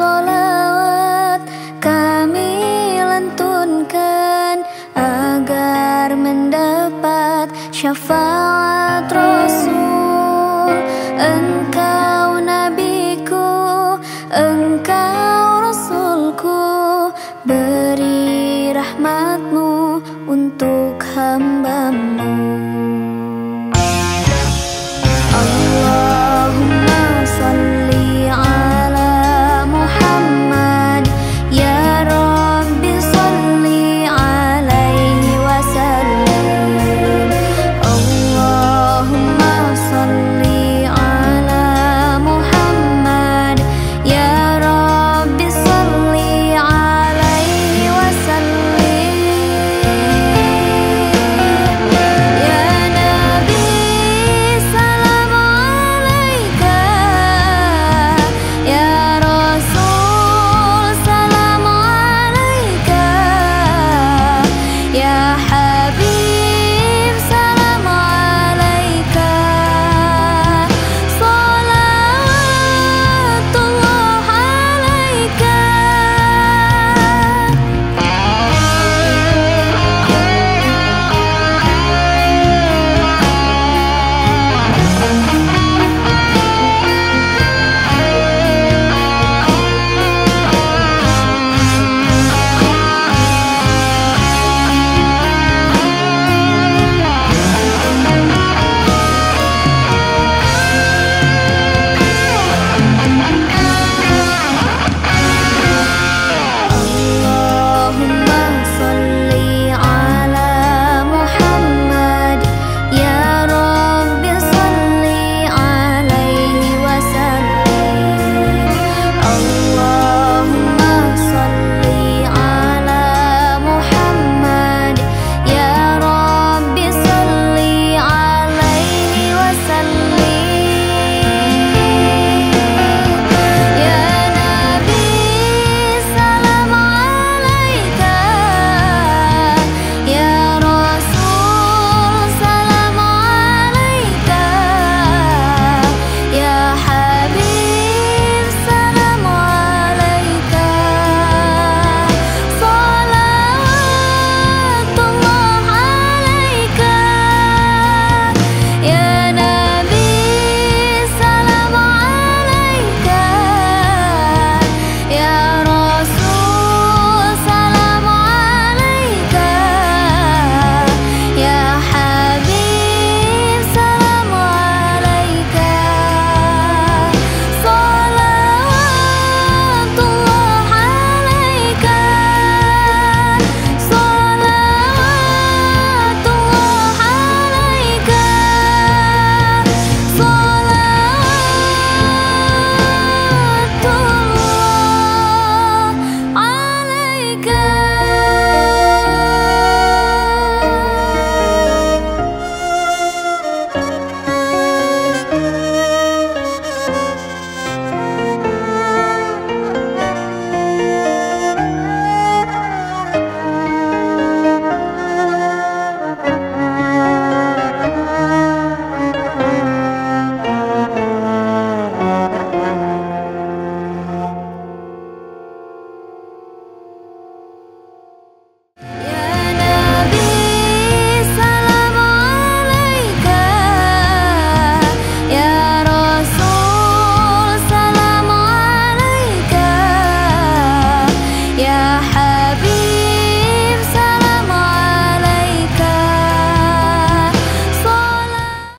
solawat kami lentunkan agar mendapat syafaat Rasul. Engkau Nabiku, Engkau Rasulku Beri rahmatmu untuk hamba